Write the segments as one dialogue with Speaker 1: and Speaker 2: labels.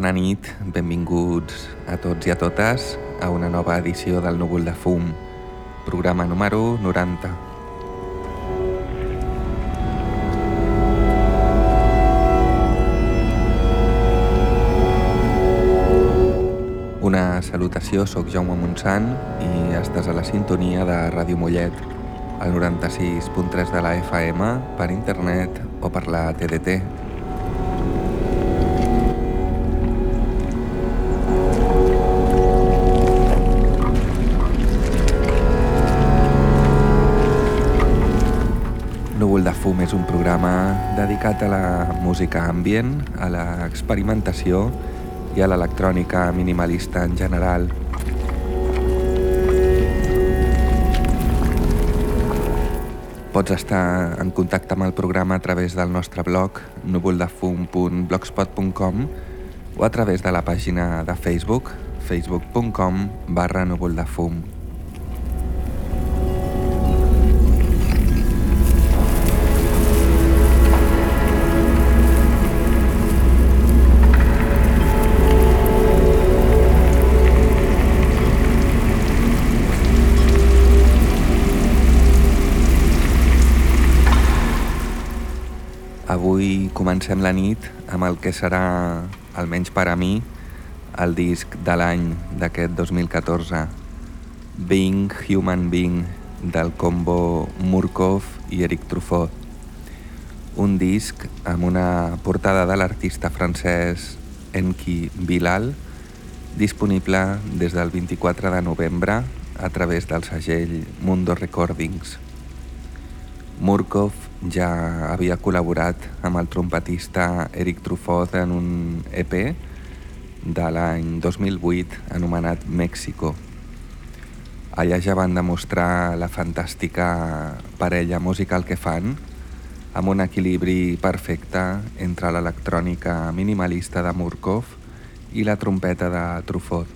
Speaker 1: bona nit. Benvinguts a tots i a totes a una nova edició del Núvol de Fum, programa número 90. Una salutació, sóc Jaume Montsant i estàs a la sintonia de Ràdio Mollet, al 96.3 de la FM, per internet o per la TDT, De fum és un programa dedicat a la música ambient, a l'experimentació i a l'electrònica minimalista en general. Pots estar en contacte amb el programa a través del nostre blog núvoldefum.blogspot.com o a través de la pàgina de Facebook facebook.com barra núvoldefum. Avui comencem la nit amb el que serà, almenys per a mi, el disc de l'any d'aquest 2014, Being Human Being, del combo Murkov i Eric Truffaut. Un disc amb una portada de l'artista francès Enki Bilal, disponible des del 24 de novembre a través del segell Mundo Recordings. Murkov ja havia col·laborat amb el trompetista Eric Truffaut en un EP de l'any 2008 anomenat México. Allà ja van demostrar la fantàstica parella musical que fan amb un equilibri perfecte entre l'electrònica minimalista de Murkov i la trompeta de Truffaut.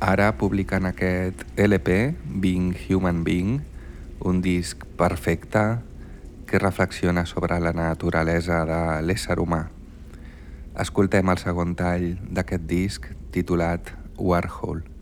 Speaker 1: Ara publiquen aquest LP, Being Human Being, un disc perfecte que reflexiona sobre la naturalesa de l'ésser humà. Escoltem el segon tall d'aquest disc titulat Warhol.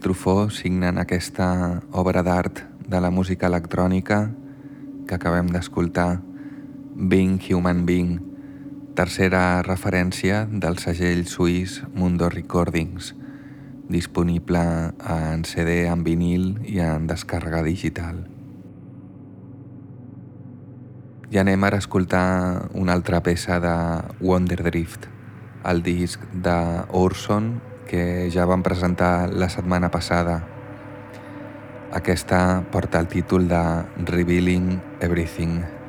Speaker 1: Truffaut signen aquesta obra d'art de la música electrònica que acabem d'escoltar, Being Human Being, tercera referència del segell suís Mundo Recordings, disponible en CD, en vinil i en descàrrega digital. I anem ara a escoltar una altra peça de Wonderdrift, el disc de Orson que ja vam presentar la setmana passada. Aquesta porta el títol de Revealing Everything.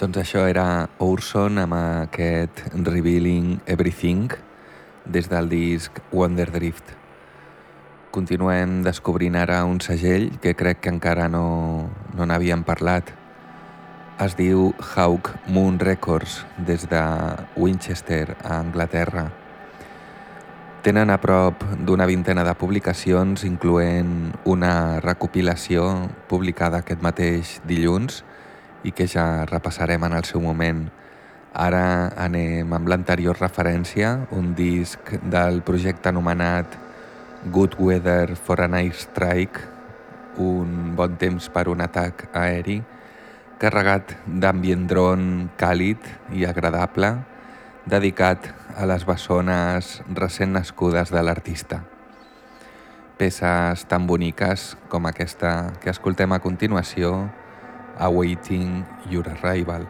Speaker 1: Doncs això era Orson amb aquest Revealing Everything des del disc Wonder Drift. Continuem descobrint ara un segell que crec que encara no, no n'havíem parlat. Es diu Hawk Moon Records des de Winchester, a Anglaterra. Tenen a prop d'una vintena de publicacions, incloent una recopilació publicada aquest mateix dilluns, i que ja repassarem en el seu moment. Ara anem amb l'anterior referència, un disc del projecte anomenat Good Weather for an Air Strike, un bon temps per un atac aeri, carregat d'ambient dron càlid i agradable, dedicat a les bessones recent nascudes de l'artista. Peces tan boniques com aquesta que escoltem a continuació, awaiting your arrival.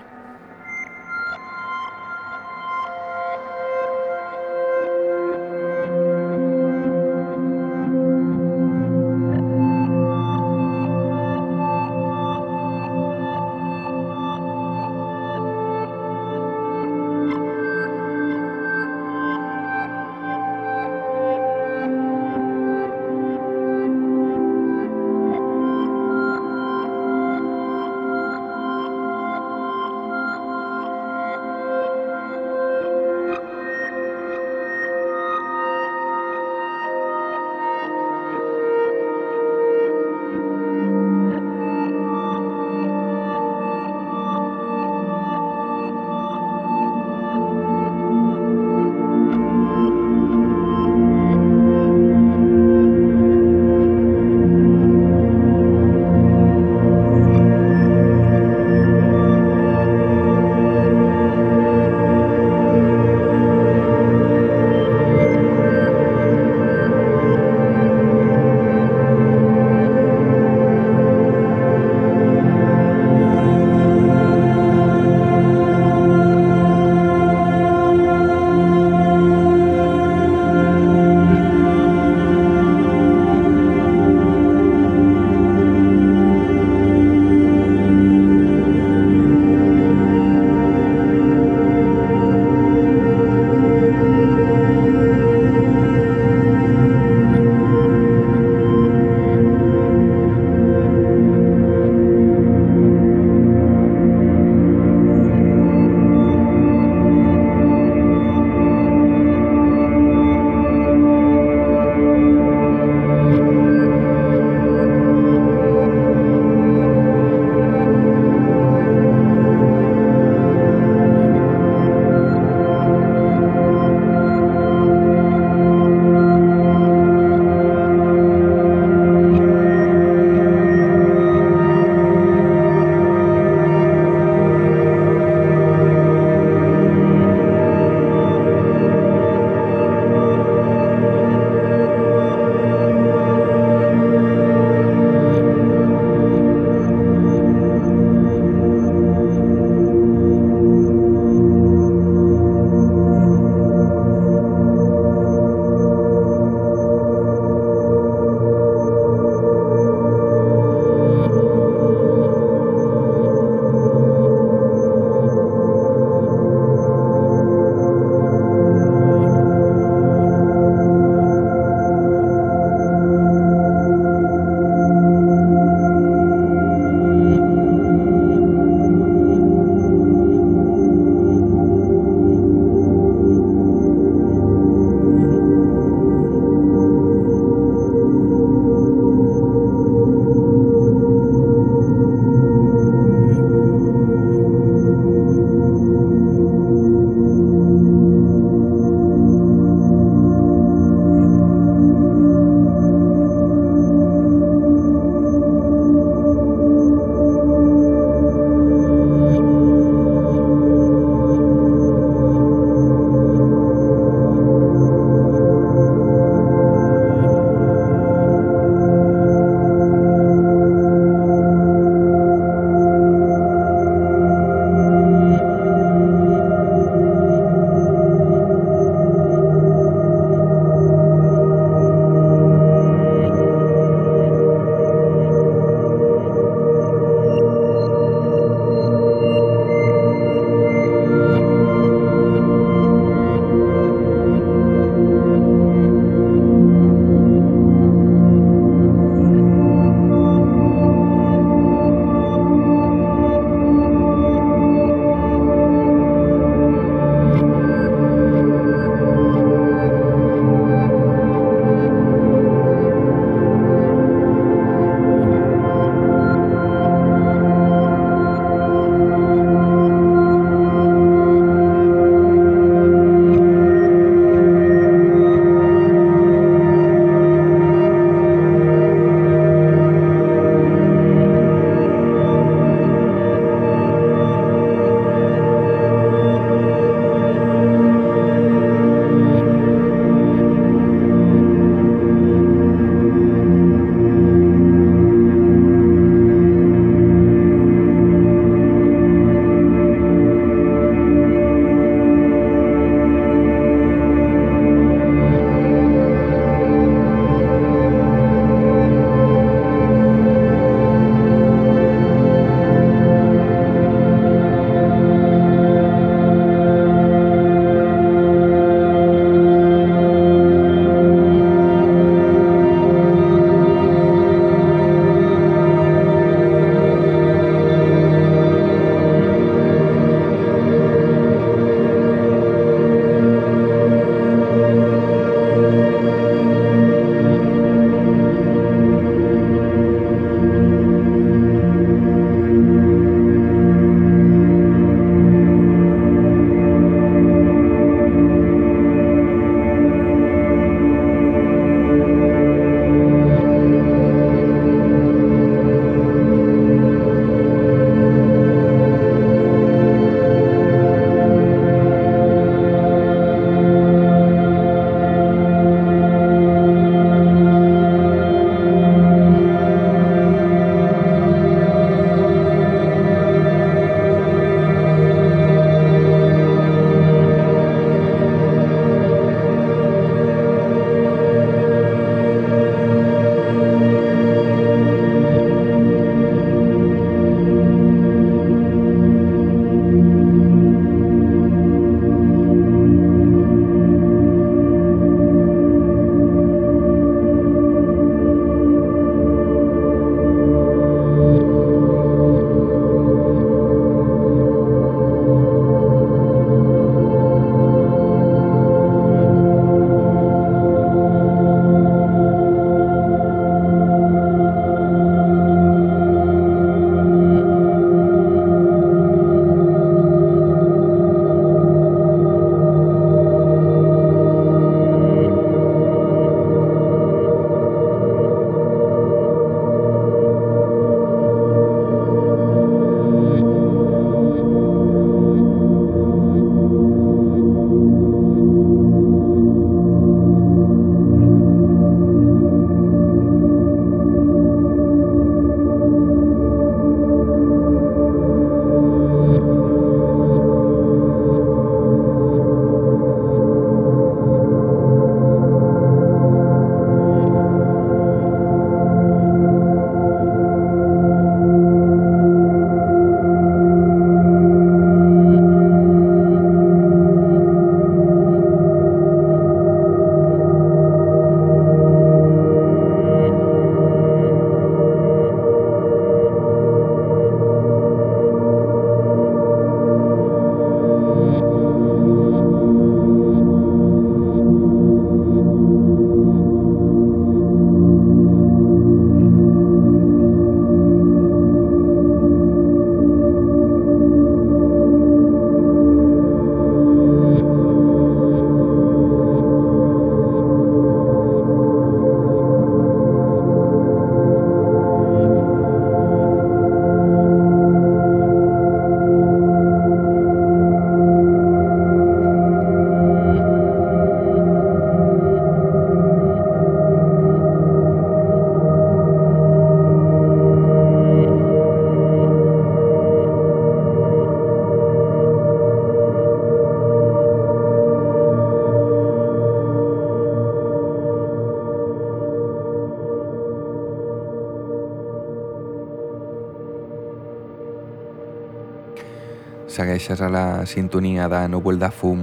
Speaker 1: Segueixes a la sintonia de Núvol de Fum,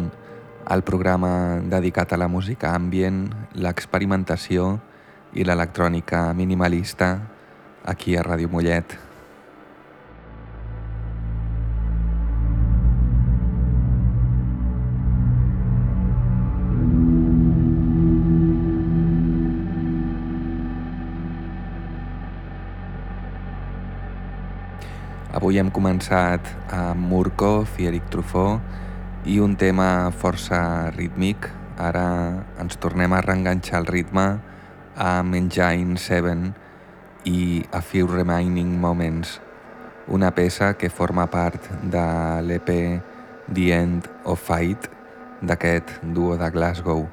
Speaker 1: el programa dedicat a la música ambient, l'experimentació i l'electrònica minimalista aquí a Ràdio Mollet. Avui hem començat amb Murkov i Eric i un tema força rítmic. Ara ens tornem a reenganxar el ritme amb Engine 7 i A Few Remaining Moments, una peça que forma part de l'EP The End of Fight d'aquest duo de Glasgow.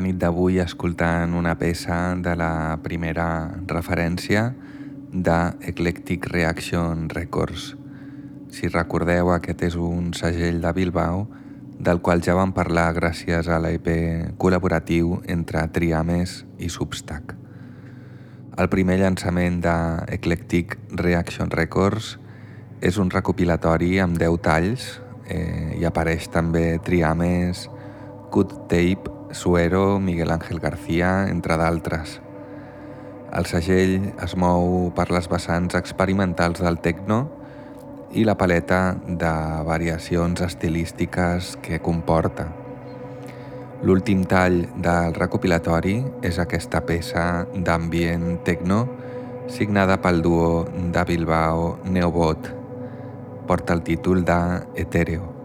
Speaker 1: Nit d'avui escoltant una peça de la primera referència de Eclectic Reaction Records. Si recordeu, aquest és un segell de Bilbao del qual ja vam parlar gràcies a l'EP col·laboratiu entre Triames i Substack. El primer llançament de Eclectic Reaction Records és un recopilatori amb 10 talls eh, i apareix també Triames, Cut Tape, Suero, Miguel Ángel García, entre d'altres. El segell es mou per les vessants experimentals del techno i la paleta de variacions estilístiques que comporta. L'últim tall del recopilatori és aquesta peça d'ambient techno signada pel duo de Bilbao Neobot. Porta el títol de Etéreo.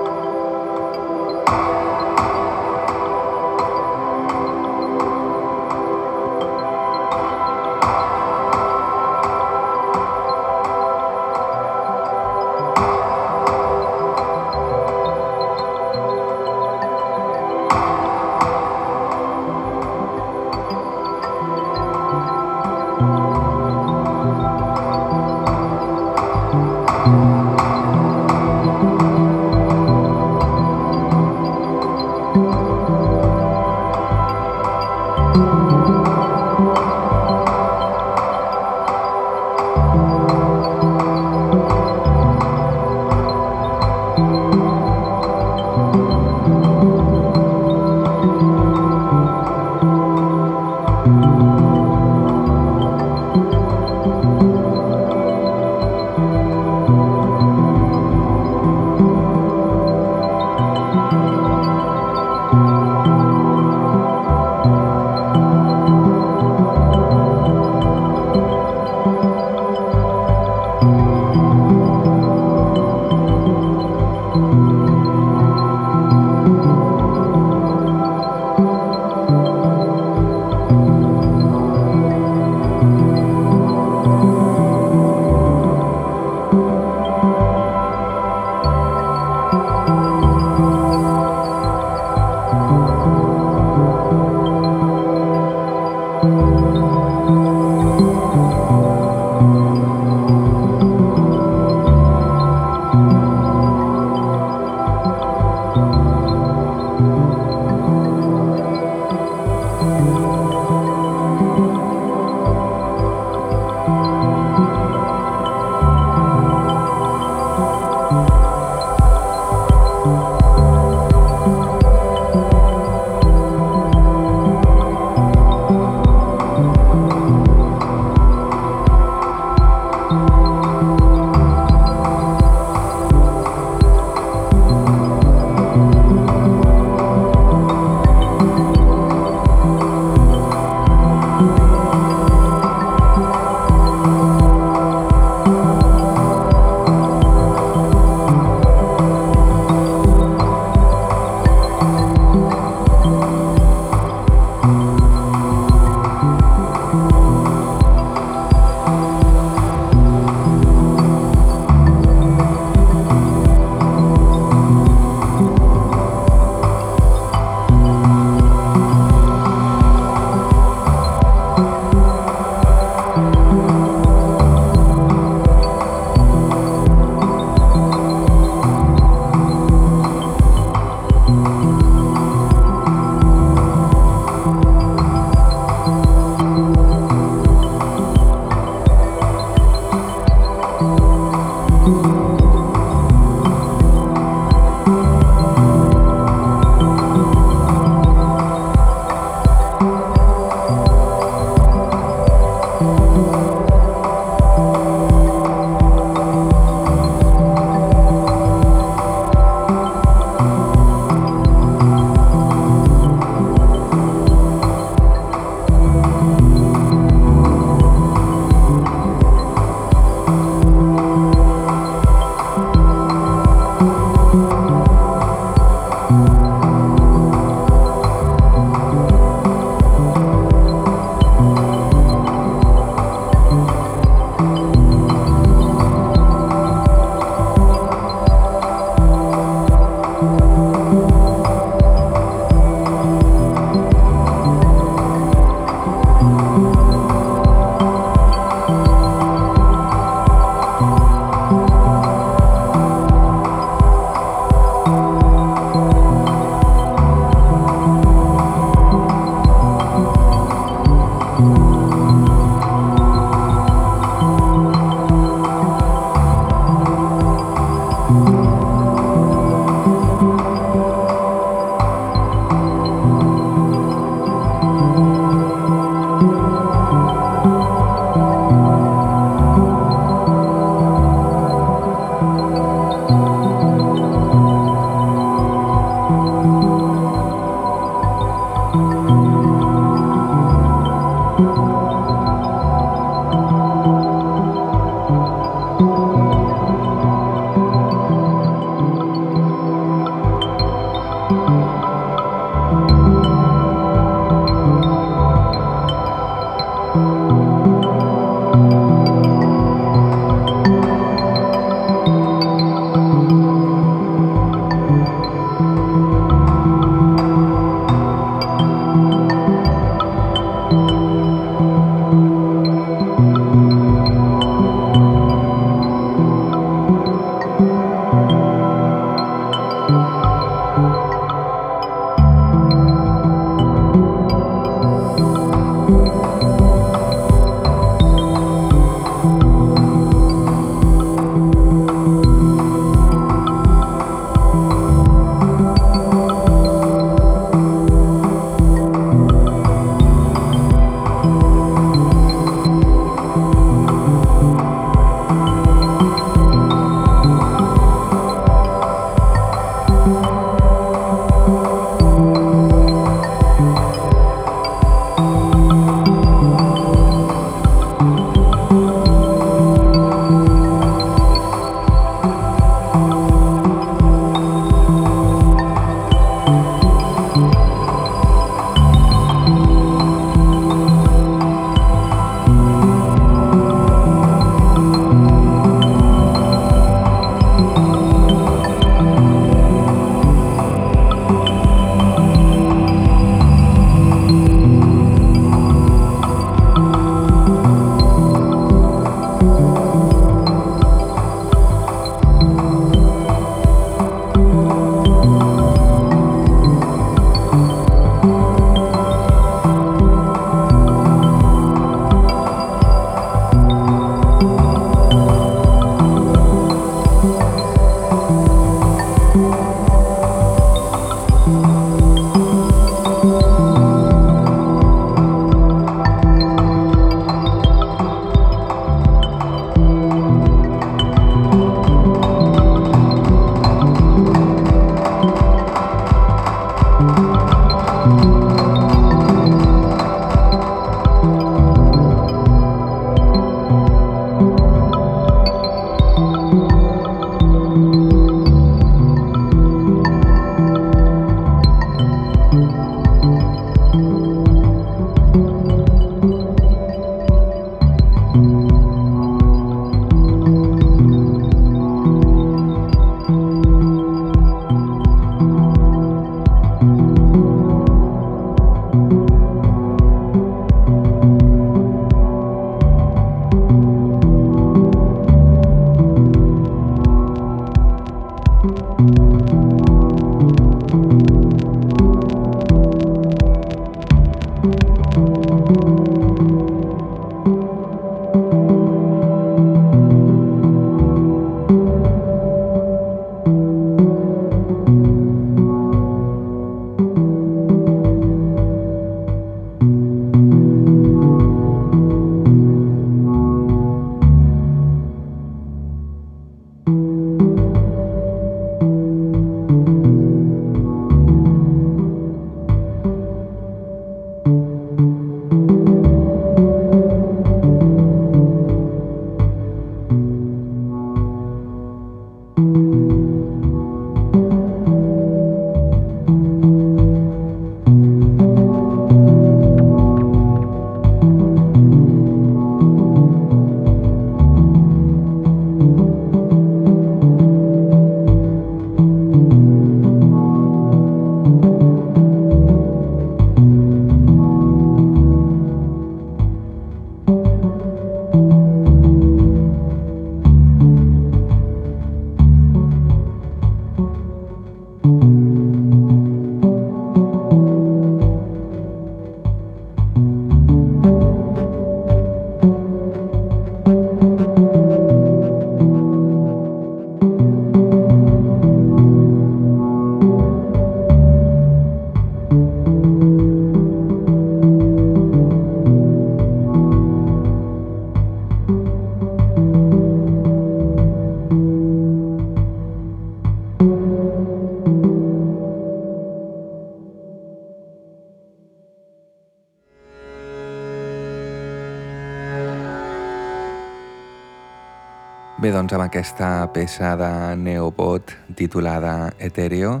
Speaker 1: Doncs amb aquesta peça de Neobot titulada Ethereum,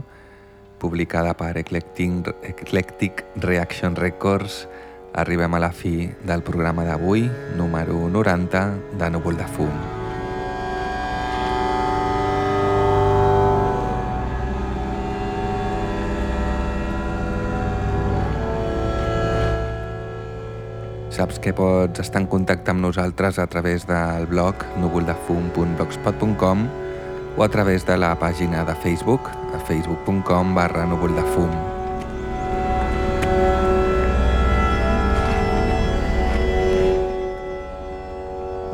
Speaker 1: publicada per Eclectic, Eclectic Reaction Records, arribem a la fi del programa d'avui, número 90 de Núvol de Fum. Saps que pots estar en contacte amb nosaltres a través del blog núvoldefum.blogspot.com o a través de la pàgina de Facebook, a facebook.com barra núvoldefum.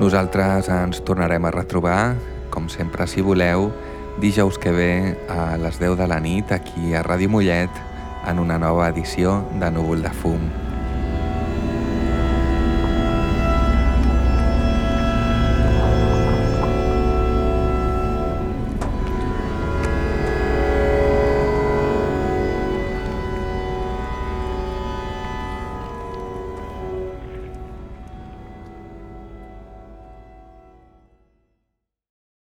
Speaker 1: Nosaltres ens tornarem a retrobar, com sempre si voleu, dijous que ve a les 10 de la nit aquí a Ràdio Mollet en una nova edició de Núvol de Fum.